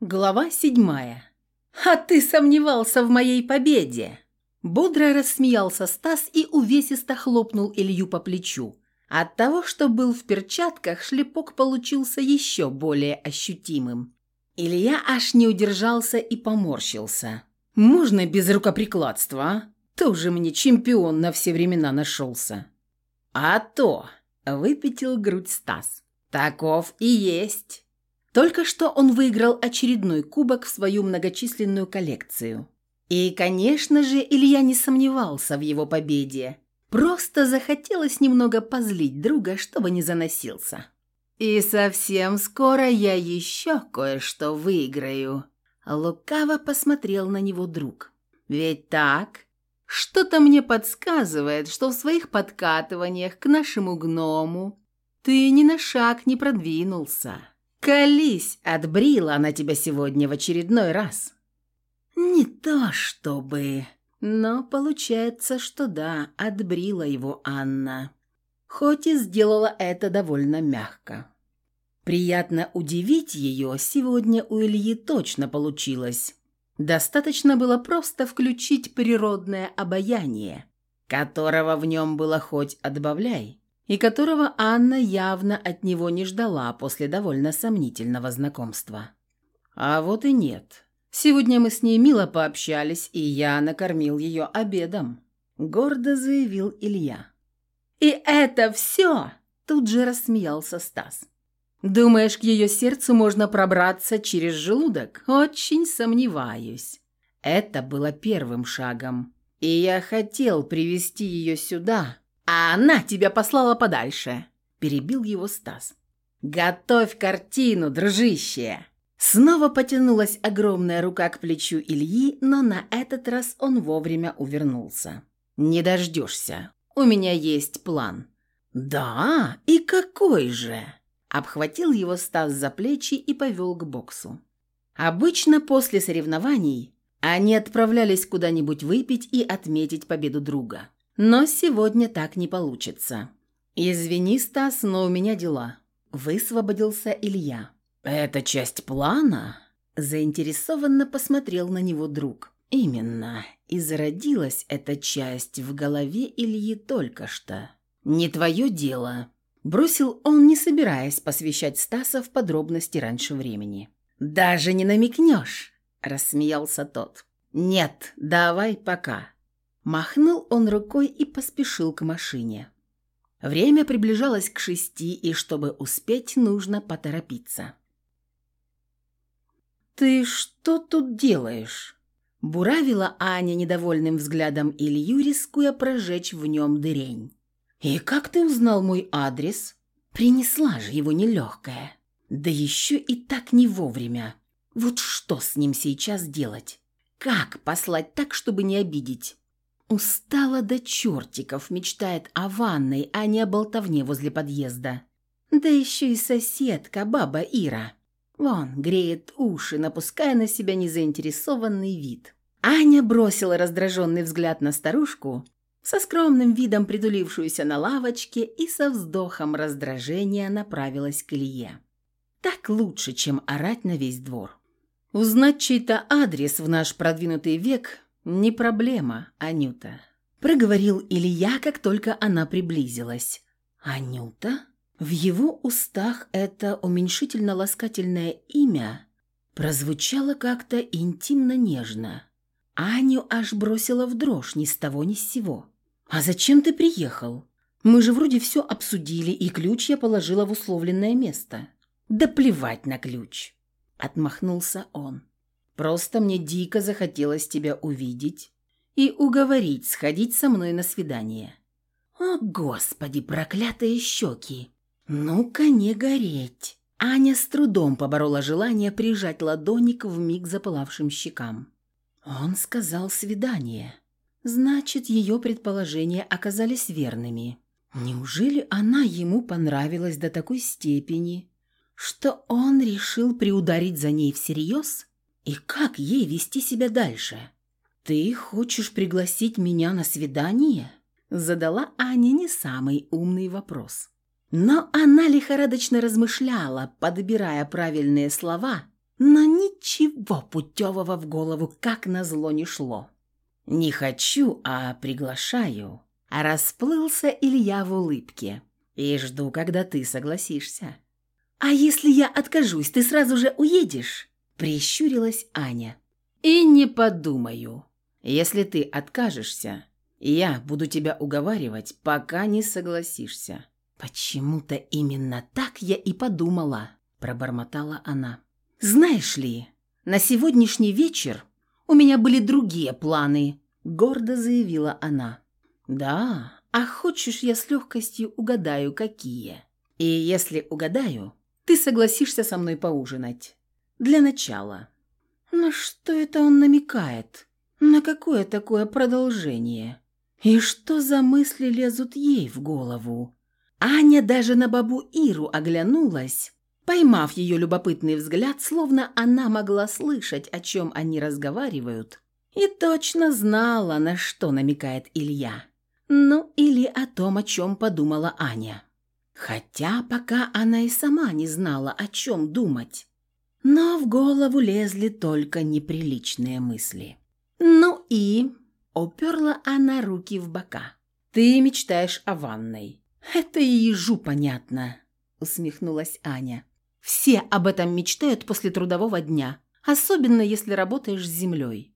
Глава седьмая. «А ты сомневался в моей победе!» Бодро рассмеялся Стас и увесисто хлопнул Илью по плечу. От того, что был в перчатках, шлепок получился еще более ощутимым. Илья аж не удержался и поморщился. «Можно без рукоприкладства, а? Тоже мне чемпион на все времена нашелся». «А то!» – выпятил грудь Стас. «Таков и есть!» Только что он выиграл очередной кубок в свою многочисленную коллекцию. И, конечно же, Илья не сомневался в его победе. Просто захотелось немного позлить друга, чтобы не заносился. «И совсем скоро я еще кое-что выиграю». Лукаво посмотрел на него друг. «Ведь так? Что-то мне подсказывает, что в своих подкатываниях к нашему гному ты ни на шаг не продвинулся». «Колись!» — отбрила она тебя сегодня в очередной раз. «Не то чтобы...» Но получается, что да, отбрила его Анна. Хоть и сделала это довольно мягко. Приятно удивить ее сегодня у Ильи точно получилось. Достаточно было просто включить природное обаяние, которого в нем было хоть отбавляй и которого Анна явно от него не ждала после довольно сомнительного знакомства. А вот и нет. Сегодня мы с ней мило пообщались, и я накормил ее обедом, гордо заявил Илья. И это все! Тут же рассмеялся Стас. Думаешь, к ее сердцу можно пробраться через желудок? Очень сомневаюсь. Это было первым шагом. И я хотел привести ее сюда, «А она тебя послала подальше», – перебил его Стас. «Готовь картину, дружище!» Снова потянулась огромная рука к плечу Ильи, но на этот раз он вовремя увернулся. «Не дождешься. У меня есть план». «Да? И какой же?» Обхватил его Стас за плечи и повел к боксу. Обычно после соревнований они отправлялись куда-нибудь выпить и отметить победу друга. Но сегодня так не получится. Извини, Стас, но у меня дела. Высвободился Илья. Это часть плана? Заинтересованно посмотрел на него друг. Именно. И зародилась эта часть в голове Ильи только что. Не твое дело. Бросил он, не собираясь посвящать Стаса в подробности раньше времени. «Даже не намекнешь!» – рассмеялся тот. «Нет, давай пока. Махнул он рукой и поспешил к машине. Время приближалось к шести, и чтобы успеть, нужно поторопиться. «Ты что тут делаешь?» Буравила Аня недовольным взглядом Илью, рискуя прожечь в нем дырень. «И как ты узнал мой адрес?» «Принесла же его нелегкая. Да еще и так не вовремя. Вот что с ним сейчас делать? Как послать так, чтобы не обидеть?» Устала до чертиков, мечтает о ванной, а не о болтовне возле подъезда. Да еще и соседка, баба Ира. Вон, греет уши, напуская на себя незаинтересованный вид. Аня бросила раздраженный взгляд на старушку, со скромным видом притулившуюся на лавочке и со вздохом раздражения направилась к Илье. Так лучше, чем орать на весь двор. Узнать чей-то адрес в наш продвинутый век «Не проблема, Анюта», – проговорил Илья, как только она приблизилась. «Анюта?» В его устах это уменьшительно-ласкательное имя прозвучало как-то интимно-нежно. Аню аж бросила в дрожь ни с того ни с сего. «А зачем ты приехал? Мы же вроде все обсудили, и ключ я положила в условленное место». «Да плевать на ключ!» – отмахнулся он. Просто мне дико захотелось тебя увидеть и уговорить сходить со мной на свидание. О, Господи, проклятые щеки! Ну-ка не гореть! Аня с трудом поборола желание прижать ладони к вмиг запылавшим щекам. Он сказал свидание. Значит, ее предположения оказались верными. Неужели она ему понравилась до такой степени, что он решил приударить за ней всерьез? И как ей вести себя дальше? «Ты хочешь пригласить меня на свидание?» Задала Аня не самый умный вопрос. Но она лихорадочно размышляла, подбирая правильные слова, но ничего путевого в голову, как назло, не шло. «Не хочу, а приглашаю». Расплылся Илья в улыбке. «И жду, когда ты согласишься». «А если я откажусь, ты сразу же уедешь?» Прищурилась Аня. «И не подумаю. Если ты откажешься, я буду тебя уговаривать, пока не согласишься». «Почему-то именно так я и подумала», – пробормотала она. «Знаешь ли, на сегодняшний вечер у меня были другие планы», – гордо заявила она. «Да, а хочешь, я с легкостью угадаю, какие? И если угадаю, ты согласишься со мной поужинать. Для начала». «На что это он намекает? На какое такое продолжение? И что за мысли лезут ей в голову?» Аня даже на бабу Иру оглянулась, поймав ее любопытный взгляд, словно она могла слышать, о чем они разговаривают, и точно знала, на что намекает Илья. Ну, или о том, о чем подумала Аня. Хотя пока она и сама не знала, о чем думать. Но в голову лезли только неприличные мысли. «Ну и...» — уперла она руки в бока. «Ты мечтаешь о ванной. «Это и ежу понятно», — усмехнулась Аня. «Все об этом мечтают после трудового дня, особенно если работаешь с землей.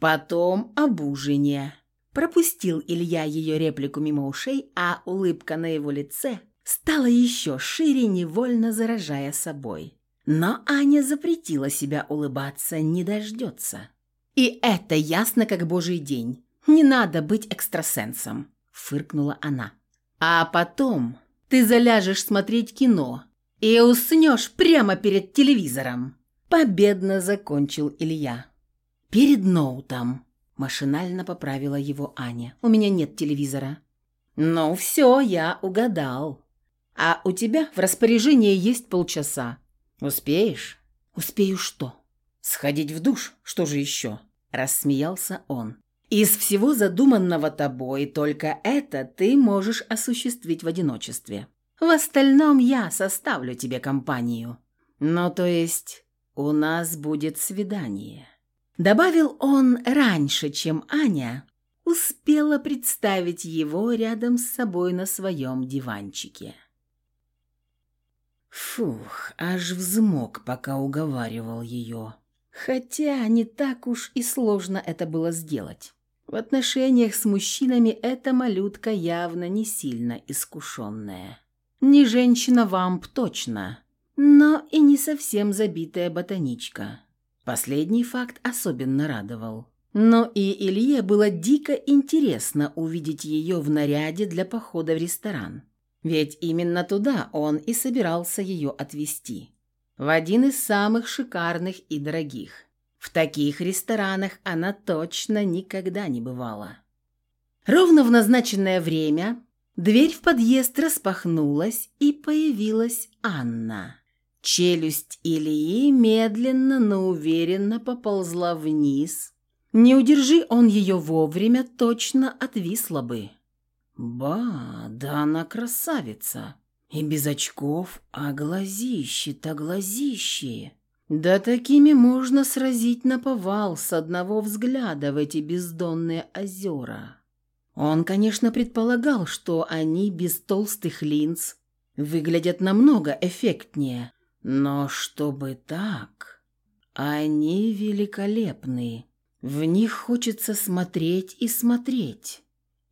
Потом об ужине». Пропустил Илья ее реплику мимо ушей, а улыбка на его лице стала еще шире, невольно заражая собой. Но Аня запретила себя улыбаться, не дождется. «И это ясно, как божий день. Не надо быть экстрасенсом», — фыркнула она. А потом ты заляжешь смотреть кино и уснешь прямо перед телевизором. Победно закончил Илья. Перед ноутом. Машинально поправила его Аня. У меня нет телевизора. Ну все, я угадал. А у тебя в распоряжении есть полчаса. Успеешь? Успею что? Сходить в душ? Что же еще? Рассмеялся он. Из всего задуманного тобой только это ты можешь осуществить в одиночестве. В остальном я составлю тебе компанию. Ну, то есть, у нас будет свидание». Добавил он раньше, чем Аня успела представить его рядом с собой на своем диванчике. Фух, аж взмок, пока уговаривал ее. Хотя не так уж и сложно это было сделать. В отношениях с мужчинами эта малютка явно не сильно искушенная. Не женщина-вамп точно, но и не совсем забитая ботаничка. Последний факт особенно радовал. Но и Илье было дико интересно увидеть ее в наряде для похода в ресторан. Ведь именно туда он и собирался ее отвезти. В один из самых шикарных и дорогих. В таких ресторанах она точно никогда не бывала. Ровно в назначенное время дверь в подъезд распахнулась, и появилась Анна. Челюсть Ильи медленно, но уверенно поползла вниз. Не удержи он ее вовремя, точно отвисла бы. «Ба, да она красавица! И без очков, а глазищи-то глазищи!» Да такими можно сразить наповал с одного взгляда в эти бездонные озера. Он, конечно, предполагал, что они без толстых линз выглядят намного эффектнее, но чтобы так... Они великолепны. В них хочется смотреть и смотреть.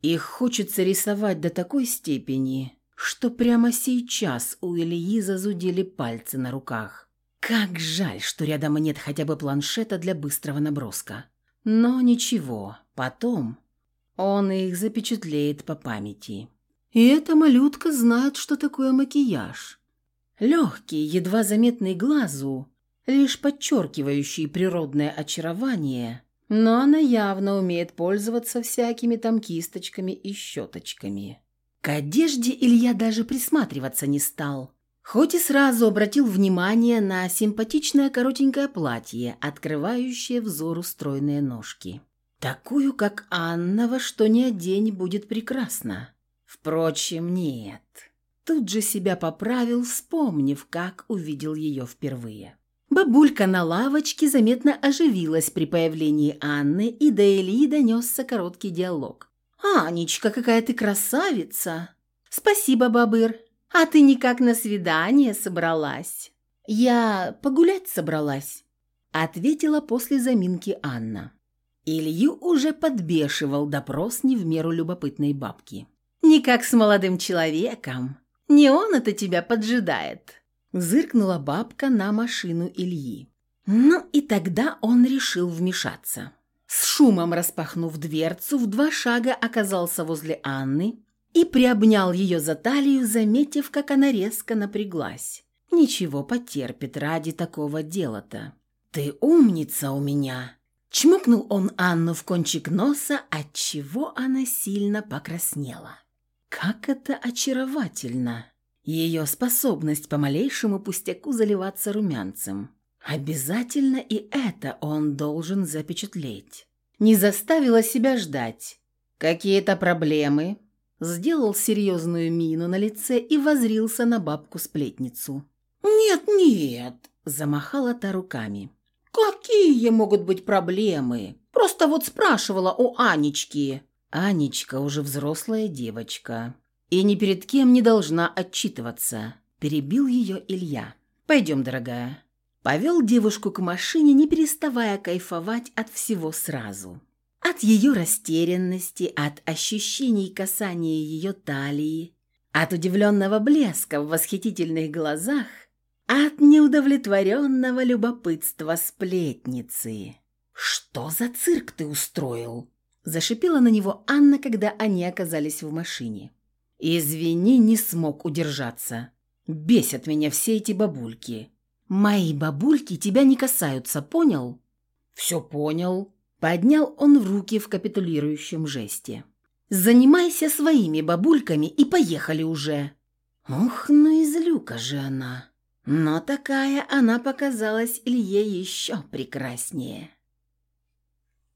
Их хочется рисовать до такой степени, что прямо сейчас у Ильи зазудели пальцы на руках. Как жаль, что рядом нет хотя бы планшета для быстрого наброска. Но ничего, потом он их запечатлеет по памяти. И эта малютка знает, что такое макияж. Легкий, едва заметный глазу, лишь подчеркивающий природное очарование, но она явно умеет пользоваться всякими там кисточками и щеточками. К одежде Илья даже присматриваться не стал. Хоть и сразу обратил внимание на симпатичное коротенькое платье, открывающее взору стройные ножки. Такую, как Анна, что ни одень будет прекрасно. Впрочем, нет. Тут же себя поправил, вспомнив, как увидел ее впервые. Бабулька на лавочке заметно оживилась при появлении Анны, и до Ильи донесся короткий диалог. «Анечка, какая ты красавица!» «Спасибо, Бабыр. А ты никак на свидание собралась?» «Я погулять собралась», — ответила после заминки Анна. Илью уже подбешивал допрос не в меру любопытной бабки. «Не как с молодым человеком. Не он это тебя поджидает», — зыркнула бабка на машину Ильи. Ну и тогда он решил вмешаться. С шумом распахнув дверцу, в два шага оказался возле Анны и приобнял ее за талию, заметив, как она резко напряглась. Ничего потерпит ради такого дела-то. «Ты умница у меня!» Чмокнул он Анну в кончик носа, отчего она сильно покраснела. Как это очаровательно! Ее способность по малейшему пустяку заливаться румянцем. Обязательно и это он должен запечатлеть. Не заставила себя ждать. Какие-то проблемы. Сделал серьезную мину на лице и возрился на бабку-сплетницу. «Нет, нет!» – замахала та руками. «Какие могут быть проблемы? Просто вот спрашивала у Анечки». Анечка уже взрослая девочка и ни перед кем не должна отчитываться. Перебил ее Илья. «Пойдем, дорогая». Повел девушку к машине, не переставая кайфовать от всего сразу. От ее растерянности, от ощущений касания ее талии, от удивленного блеска в восхитительных глазах от неудовлетворенного любопытства сплетницы. «Что за цирк ты устроил?» Зашипела на него Анна, когда они оказались в машине. «Извини, не смог удержаться. Бесят меня все эти бабульки. Мои бабульки тебя не касаются, понял?» «Все понял». Поднял он в руки в капитулирующем жесте. «Занимайся своими бабульками и поехали уже». «Ох, ну и злюка же она!» Но такая она показалась Илье еще прекраснее.